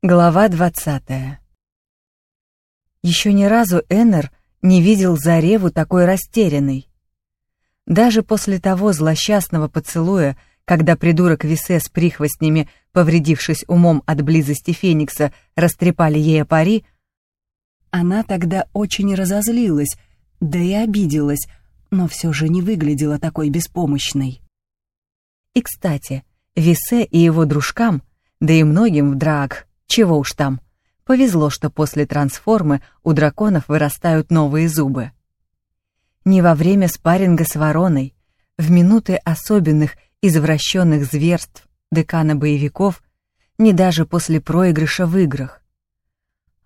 Глава двадцатая. Еще ни разу Эннер не видел Зареву такой растерянной. Даже после того злосчастного поцелуя, когда придурок Висе с прихвостнями, повредившись умом от близости Феникса, растрепали ей пари, она тогда очень разозлилась, да и обиделась, но все же не выглядела такой беспомощной. И, кстати, Висе и его дружкам, да и многим в драк, чего уж там, повезло, что после трансформы у драконов вырастают новые зубы. Не во время спарринга с вороной, в минуты особенных извращенных зверств декана боевиков, не даже после проигрыша в играх.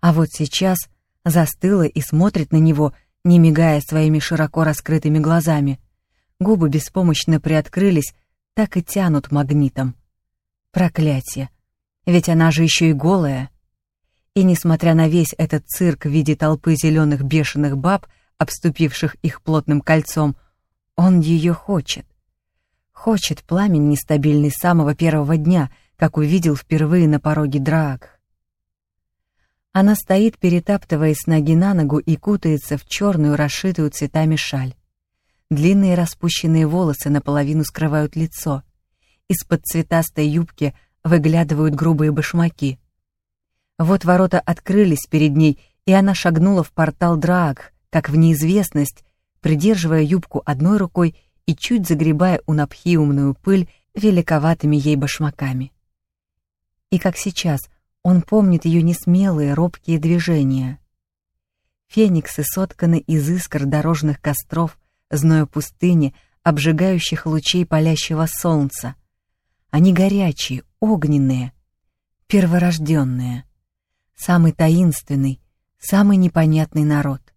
А вот сейчас застыла и смотрит на него, не мигая своими широко раскрытыми глазами. Губы беспомощно приоткрылись, так и тянут магнитом. Проклятие! Ведь она же еще и голая. И несмотря на весь этот цирк в виде толпы зеленых бешеных баб, обступивших их плотным кольцом, он ее хочет. Хочет пламень нестабильный с самого первого дня, как увидел впервые на пороге Драак. Она стоит, перетаптываясь ноги на ногу и кутается в черную, расшитую цветами шаль. Длинные распущенные волосы наполовину скрывают лицо. Из-под цветастой юбки выглядывают грубые башмаки. Вот ворота открылись перед ней, и она шагнула в портал Драак, как в неизвестность, придерживая юбку одной рукой и чуть загребая у напхиумную пыль великоватыми ей башмаками. И как сейчас он помнит ее несмелые, робкие движения. Фениксы сотканы из искр дорожных костров, зноя пустыни, обжигающих лучей палящего солнца. Они горячие, огненные, перворожденные, самый таинственный, самый непонятный народ.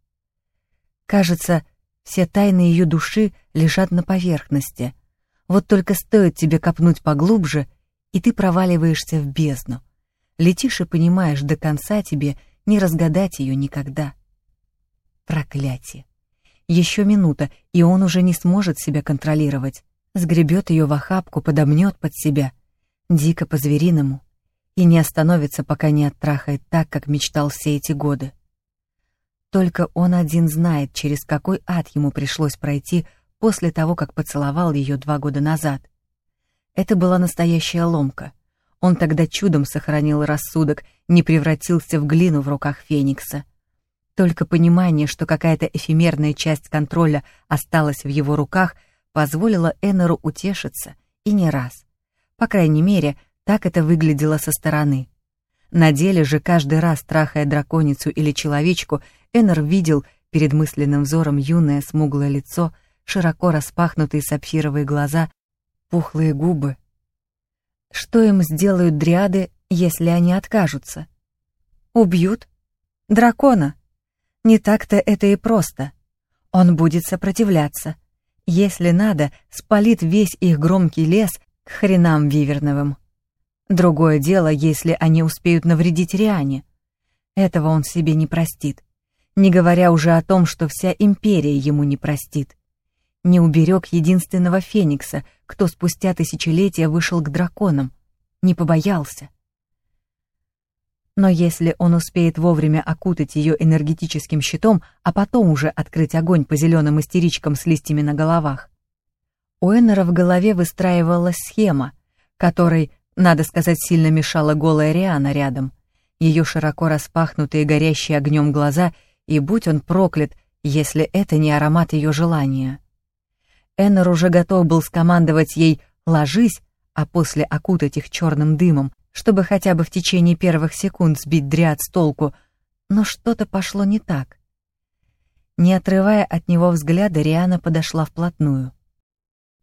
Кажется, все тайны ее души лежат на поверхности. Вот только стоит тебе копнуть поглубже, и ты проваливаешься в бездну. Летишь и понимаешь, до конца тебе не разгадать ее никогда. Проклятие. Еще минута, и он уже не сможет себя контролировать. Сгребет ее в охапку, подомнет под себя — дико по-звериному, и не остановится, пока не оттрахает так, как мечтал все эти годы. Только он один знает, через какой ад ему пришлось пройти после того, как поцеловал ее два года назад. Это была настоящая ломка. Он тогда чудом сохранил рассудок, не превратился в глину в руках Феникса. Только понимание, что какая-то эфемерная часть контроля осталась в его руках, позволило Эннеру утешиться, и не раз. По крайней мере, так это выглядело со стороны. На деле же, каждый раз трахая драконицу или человечку, Эннер видел перед мысленным взором юное смуглое лицо, широко распахнутые сапфировые глаза, пухлые губы. Что им сделают дриады, если они откажутся? Убьют? Дракона? Не так-то это и просто. Он будет сопротивляться. Если надо, спалит весь их громкий лес к хренам Виверновым. Другое дело, если они успеют навредить Риане. Этого он себе не простит, не говоря уже о том, что вся империя ему не простит. Не уберег единственного Феникса, кто спустя тысячелетия вышел к драконам, не побоялся. Но если он успеет вовремя окутать ее энергетическим щитом, а потом уже открыть огонь по зеленым истеричкам с листьями на головах, у Эннера в голове выстраивалась схема, которой, надо сказать, сильно мешала голая Риана рядом. Ее широко распахнутые, горящие огнем глаза, и будь он проклят, если это не аромат ее желания. Эннер уже готов был скомандовать ей «ложись», а после окутать их черным дымом, чтобы хотя бы в течение первых секунд сбить дряд с толку, но что-то пошло не так. Не отрывая от него взгляда, Риана подошла вплотную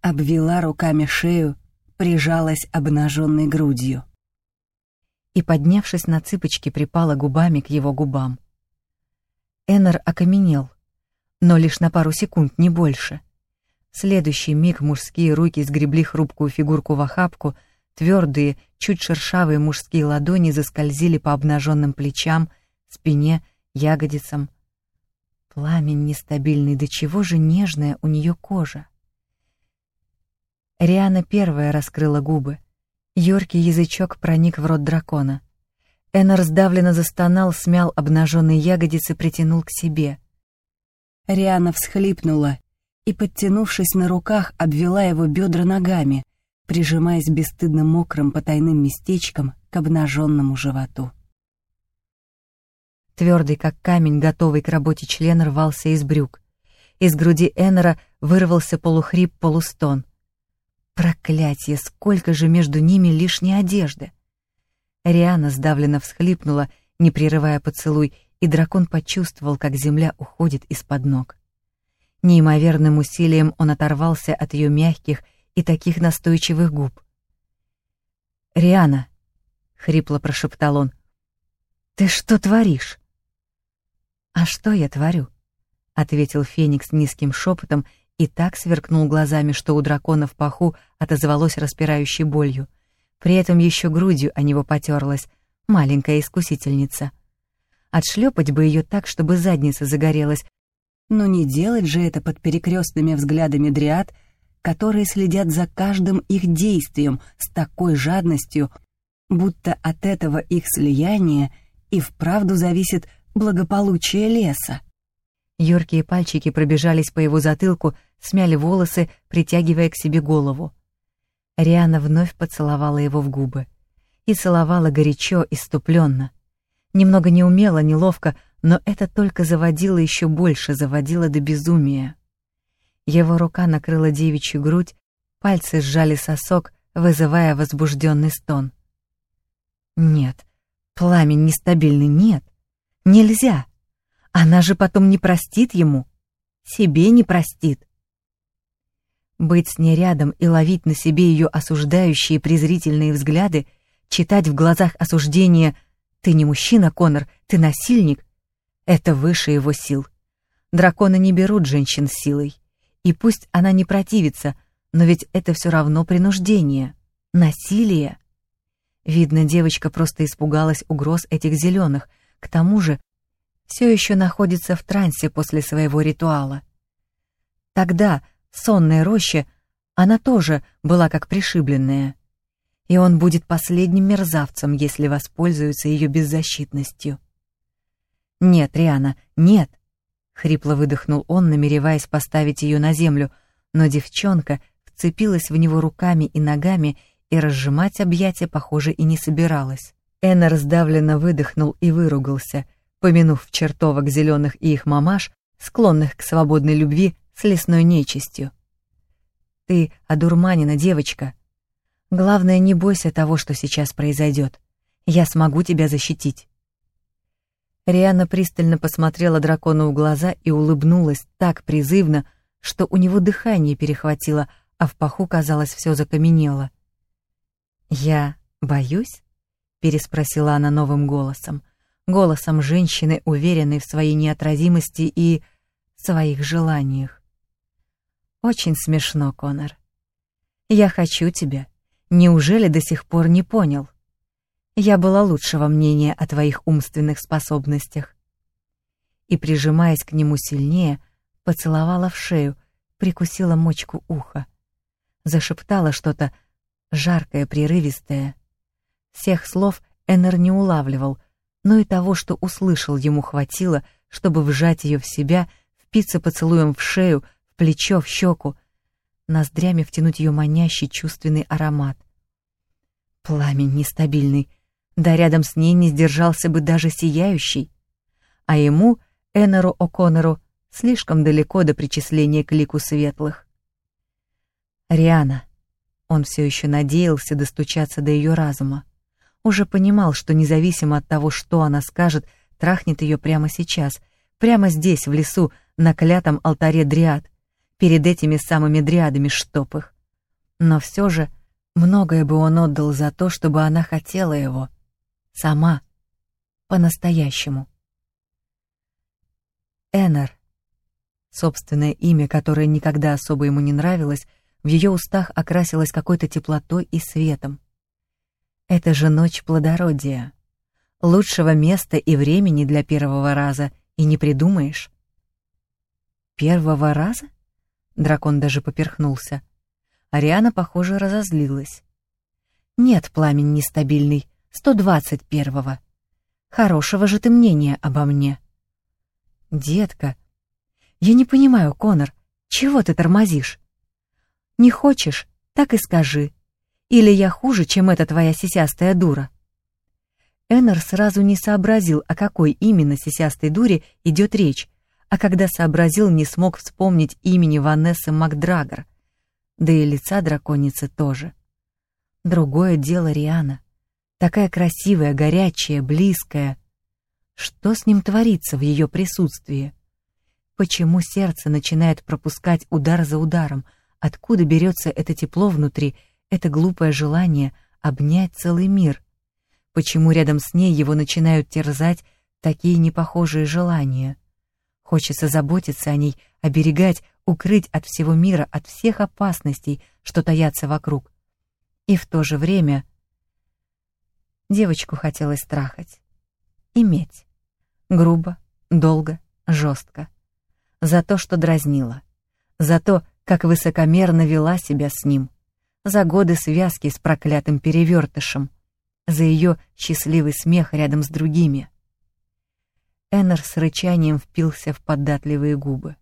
обвела руками шею, прижалась обнаженной грудью. И, поднявшись на цыпочки, припала губами к его губам. Эннер окаменел, но лишь на пару секунд, не больше. В следующий миг мужские руки сгребли хрупкую фигурку в охапку, твердые, чуть шершавые мужские ладони заскользили по обнаженным плечам, спине, ягодицам. Пламень нестабильный, до чего же нежная у нее кожа. Риана первая раскрыла губы. Юркий язычок проник в рот дракона. Эннер сдавленно застонал, смял обнаженные ягодицы, притянул к себе. Риана всхлипнула и, подтянувшись на руках, обвела его бедра ногами, прижимаясь бесстыдно мокрым потайным местечком к обнаженному животу. Твердый, как камень, готовый к работе член рвался из брюк. Из груди Эннера вырвался полухрип-полустон. Проклятье, сколько же между ними лишней одежды! Риана сдавленно всхлипнула, не прерывая поцелуй, и дракон почувствовал, как земля уходит из-под ног. Неимоверным усилием он оторвался от ее мягких и таких настойчивых губ. «Риана», — хрипло прошептал он, — «ты что творишь?» «А что я творю?» — ответил Феникс низким шепотом и так сверкнул глазами, что у дракона в паху отозвалось распирающей болью. При этом еще грудью о него потерлась, маленькая искусительница. Отшлепать бы ее так, чтобы задница загорелась, но не делать же это под перекрестными взглядами дриад, которые следят за каждым их действием с такой жадностью, будто от этого их слияния и вправду зависит благополучие леса. Юркие пальчики пробежались по его затылку, смяли волосы, притягивая к себе голову. Риана вновь поцеловала его в губы. И целовала горячо, иступленно. Немного неумело, неловко, но это только заводило еще больше, заводило до безумия. Его рука накрыла девичью грудь, пальцы сжали сосок, вызывая возбужденный стон. Нет, пламень нестабильный, нет. Нельзя. Она же потом не простит ему. Себе не простит. Быть с ней рядом и ловить на себе ее осуждающие презрительные взгляды, читать в глазах осуждение «ты не мужчина, Конор, ты насильник» — это выше его сил. Драконы не берут женщин силой. И пусть она не противится, но ведь это все равно принуждение, насилие. Видно, девочка просто испугалась угроз этих зеленых, к тому же все еще находится в трансе после своего ритуала. Тогда, в сонной роще, она тоже была как пришибленная. И он будет последним мерзавцем, если воспользуется ее беззащитностью. «Нет, Риана, нет!» — хрипло выдохнул он, намереваясь поставить ее на землю, но девчонка вцепилась в него руками и ногами и разжимать объятия, похоже, и не собиралась. Энна раздавленно выдохнул и выругался, помянув чертовок зеленых и их мамаш, склонных к свободной любви с лесной нечистью. «Ты одурманена, девочка. Главное, не бойся того, что сейчас произойдет. Я смогу тебя защитить». Риана пристально посмотрела дракону в глаза и улыбнулась так призывно, что у него дыхание перехватило, а в паху, казалось, все закаменело. «Я боюсь?» переспросила она новым голосом, голосом женщины, уверенной в своей неотразимости и своих желаниях. Очень смешно, Конор. Я хочу тебя. Неужели до сих пор не понял? Я была лучшего мнения о твоих умственных способностях. И, прижимаясь к нему сильнее, поцеловала в шею, прикусила мочку уха. Зашептала что-то жаркое, прерывистое — всех слов Эннер не улавливал, но и того, что услышал, ему хватило, чтобы вжать ее в себя, впиться поцелуем в шею, в плечо, в щеку, ноздрями втянуть ее манящий чувственный аромат. Пламень нестабильный, да рядом с ней не сдержался бы даже сияющий. А ему, Эннеру О'Коннору, слишком далеко до причисления к лику светлых. Риана. Он все еще надеялся достучаться до ее разума уже понимал, что независимо от того, что она скажет, трахнет ее прямо сейчас, прямо здесь, в лесу, на клятом алтаре дриад, перед этими самыми дриадами чтоб их. Но все же многое бы он отдал за то, чтобы она хотела его. Сама. По-настоящему. Эннер. Собственное имя, которое никогда особо ему не нравилось, в ее устах окрасилось какой-то теплотой и светом. Это же ночь плодородия. Лучшего места и времени для первого раза и не придумаешь. Первого раза? Дракон даже поперхнулся. Ариана, похоже, разозлилась. Нет, пламень нестабильный, сто двадцать первого. Хорошего же ты мнения обо мне. Детка, я не понимаю, Конор, чего ты тормозишь? Не хочешь, так и скажи. Или я хуже, чем эта твоя сисястая дура? Эннер сразу не сообразил, о какой именно сисястой дуре идет речь, а когда сообразил, не смог вспомнить имени Ванессы Макдрагер, да и лица драконицы тоже. Другое дело Риана. Такая красивая, горячая, близкая. Что с ним творится в ее присутствии? Почему сердце начинает пропускать удар за ударом? Откуда берется это тепло внутри, это глупое желание обнять целый мир? Почему рядом с ней его начинают терзать такие непохожие желания? Хочется заботиться о ней, оберегать, укрыть от всего мира, от всех опасностей, что таятся вокруг. И в то же время девочку хотелось трахать. Иметь. Грубо, долго, жестко. За то, что дразнила. За то, как высокомерно вела себя с ним. За годы связки с проклятым перевертышем за ее счастливый смех рядом с другими. Эннер с рычанием впился в податливые губы.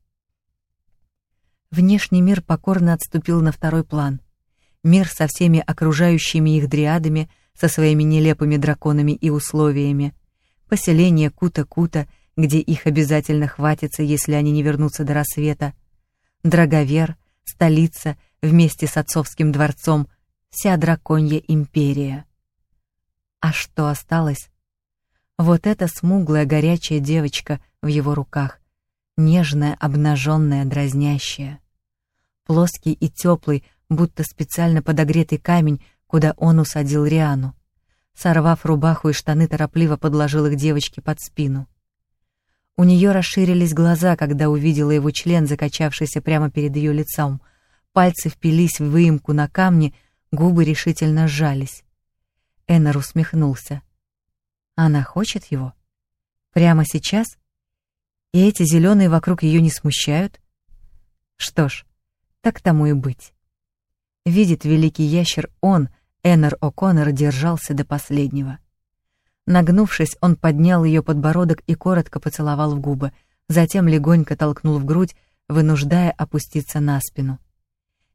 Внешний мир покорно отступил на второй план. Мир со всеми окружающими их дриадами, со своими нелепыми драконами и условиями. Поселение Кута-Кута, где их обязательно хватится, если они не вернутся до рассвета. Драговер, столица, вместе с отцовским дворцом, вся драконья империя. А что осталось? Вот эта смуглая горячая девочка в его руках, нежная, обнаженная, дразнящая. Плоский и теплый, будто специально подогретый камень, куда он усадил Риану. Сорвав рубаху и штаны, торопливо подложил их девочке под спину. У нее расширились глаза, когда увидела его член, закачавшийся прямо перед ее лицом. Пальцы впились в выемку на камне, губы решительно сжались. Эннер усмехнулся. Она хочет его? Прямо сейчас? И эти зеленые вокруг ее не смущают? Что ж, так тому и быть. Видит великий ящер, он, Эннер О'Коннор, держался до последнего. Нагнувшись, он поднял ее подбородок и коротко поцеловал в губы, затем легонько толкнул в грудь, вынуждая опуститься на спину.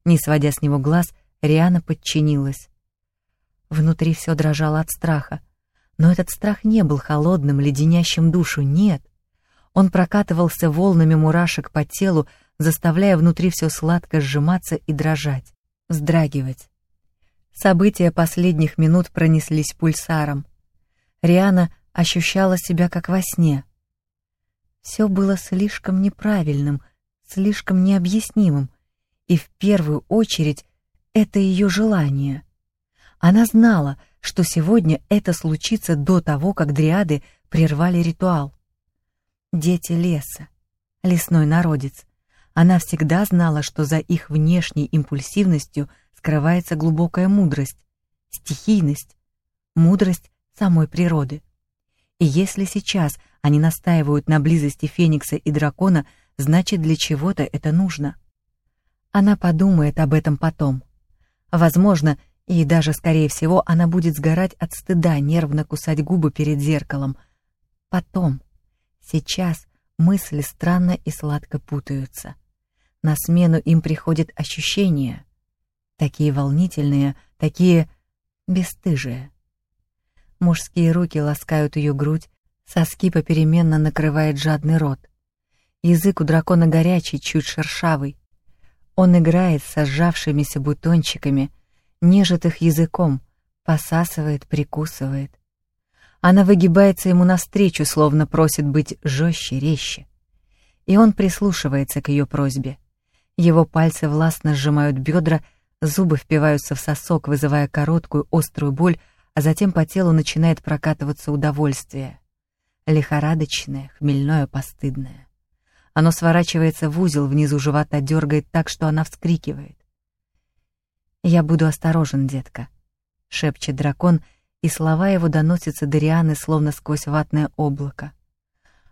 Не сводя с него глаз, Риана подчинилась. Внутри все дрожало от страха. Но этот страх не был холодным, леденящим душу, нет. Он прокатывался волнами мурашек по телу, заставляя внутри все сладко сжиматься и дрожать, вздрагивать. События последних минут пронеслись пульсаром. Риана ощущала себя как во сне. Все было слишком неправильным, слишком необъяснимым, и в первую очередь это ее желание. Она знала, что сегодня это случится до того, как дриады прервали ритуал. Дети леса, лесной народец. Она всегда знала, что за их внешней импульсивностью скрывается глубокая мудрость, стихийность, мудрость самой природы. И если сейчас они настаивают на близости Феникса и дракона, значит для чего-то это нужно. Она подумает об этом потом. Возможно, и даже, скорее всего, она будет сгорать от стыда, нервно кусать губы перед зеркалом. Потом. Сейчас мысли странно и сладко путаются. На смену им приходят ощущения. Такие волнительные, такие бесстыжие. Мужские руки ласкают ее грудь, соски попеременно накрывает жадный рот. Язык у дракона горячий, чуть шершавый. Он играет со сжавшимися бутончиками — нежит их языком, посасывает, прикусывает. Она выгибается ему навстречу, словно просит быть жестче, резче. И он прислушивается к ее просьбе. Его пальцы властно сжимают бедра, зубы впиваются в сосок, вызывая короткую острую боль, а затем по телу начинает прокатываться удовольствие. Лихорадочное, хмельное, постыдное. Оно сворачивается в узел, внизу живота дергает так, что она вскрикивает. «Я буду осторожен, детка», — шепчет дракон, и слова его доносятся до Рианы словно сквозь ватное облако.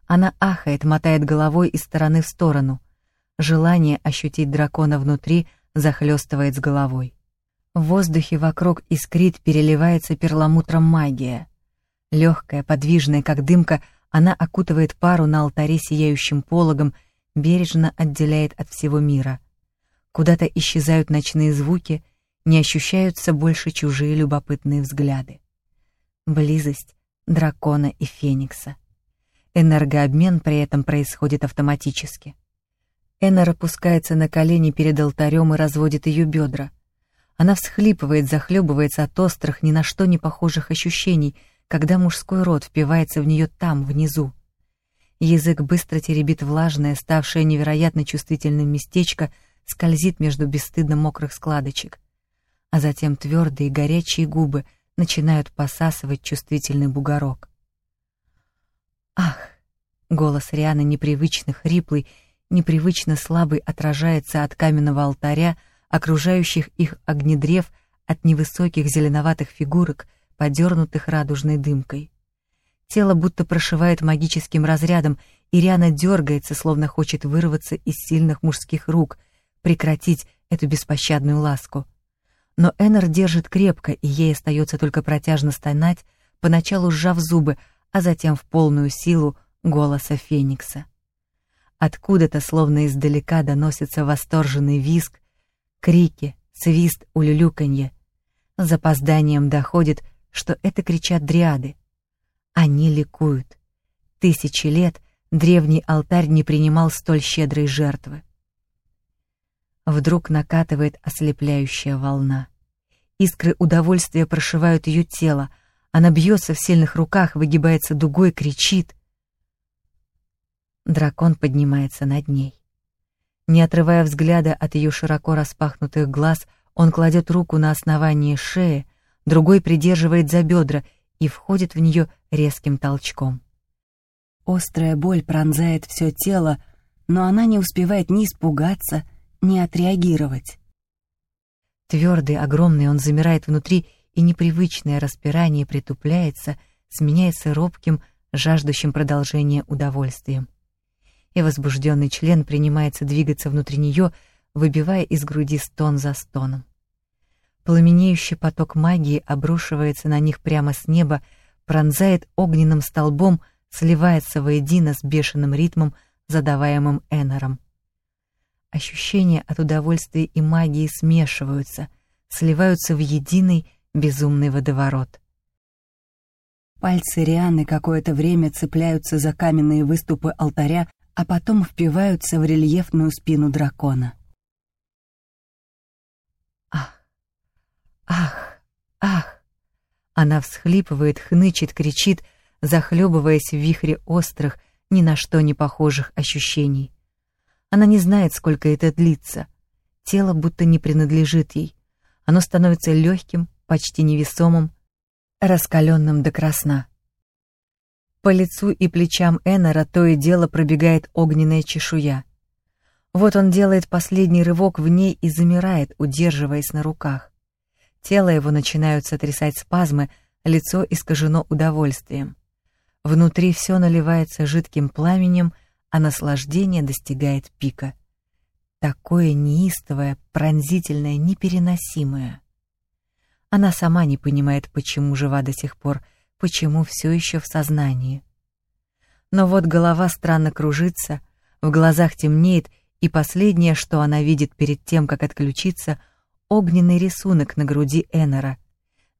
Она ахает, мотает головой из стороны в сторону. Желание ощутить дракона внутри захлестывает с головой. В воздухе вокруг искрит, переливается перламутром магия. Легкая, подвижная, как дымка, она окутывает пару на алтаре сияющим пологом, бережно отделяет от всего мира. Куда-то исчезают ночные звуки, не ощущаются больше чужие любопытные взгляды. Близость дракона и феникса. Энергообмен при этом происходит автоматически. Эннер опускается на колени перед алтарем и разводит ее бедра. Она всхлипывает, захлебывается от острых, ни на что не похожих ощущений — когда мужской рот впивается в нее там, внизу. Язык быстро теребит влажное, ставшее невероятно чувствительным местечко, скользит между бесстыдно мокрых складочек. А затем твердые горячие губы начинают посасывать чувствительный бугорок. «Ах!» — голос Рианы непривычно хриплый, непривычно слабый отражается от каменного алтаря, окружающих их огнедрев от невысоких зеленоватых фигурок, подернутых радужной дымкой. Тело будто прошивает магическим разрядом, и Риана дергается, словно хочет вырваться из сильных мужских рук, прекратить эту беспощадную ласку. Но Эннер держит крепко, и ей остается только протяжно стонать, поначалу сжав зубы, а затем в полную силу голоса Феникса. Откуда-то, словно издалека, доносится восторженный визг, крики, свист, улюлюканье. С запозданием доходит, что это кричат дриады. Они ликуют. Тысячи лет древний алтарь не принимал столь щедрой жертвы. Вдруг накатывает ослепляющая волна. Искры удовольствия прошивают ее тело, она бьется в сильных руках, выгибается дугой, кричит. Дракон поднимается над ней. Не отрывая взгляда от ее широко распахнутых глаз, он кладет руку на основание шеи, другой придерживает за бедра и входит в нее резким толчком. Острая боль пронзает все тело, но она не успевает ни испугаться, ни отреагировать. Твердый, огромный, он замирает внутри, и непривычное распирание притупляется, сменяется робким, жаждущим продолжения удовольствием. И возбужденный член принимается двигаться внутри нее, выбивая из груди стон за стоном. Пламенеющий поток магии обрушивается на них прямо с неба, пронзает огненным столбом, сливается воедино с бешеным ритмом, задаваемым Эннером. Ощущения от удовольствия и магии смешиваются, сливаются в единый безумный водоворот. Пальцы Рианы какое-то время цепляются за каменные выступы алтаря, а потом впиваются в рельефную спину дракона. Ах, ах! Она всхлипывает, хнычет, кричит, захлебываясь в вихре острых, ни на что не похожих ощущений. Она не знает, сколько это длится. Тело будто не принадлежит ей. Оно становится легким, почти невесомым, раскаленным до красна. По лицу и плечам Эннера то и дело пробегает огненная чешуя. Вот он делает последний рывок в ней и замирает, удерживаясь на руках. Тело его начинают сотрясать спазмы, лицо искажено удовольствием. Внутри все наливается жидким пламенем, а наслаждение достигает пика. Такое неистовое, пронзительное, непереносимое. Она сама не понимает, почему жива до сих пор, почему все еще в сознании. Но вот голова странно кружится, в глазах темнеет, и последнее, что она видит перед тем, как отключиться — огненный рисунок на груди Эннера.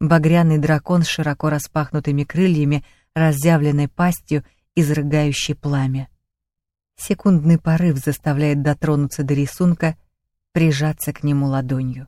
Багряный дракон с широко распахнутыми крыльями, разъявленной пастью, изрыгающий пламя. Секундный порыв заставляет дотронуться до рисунка, прижаться к нему ладонью.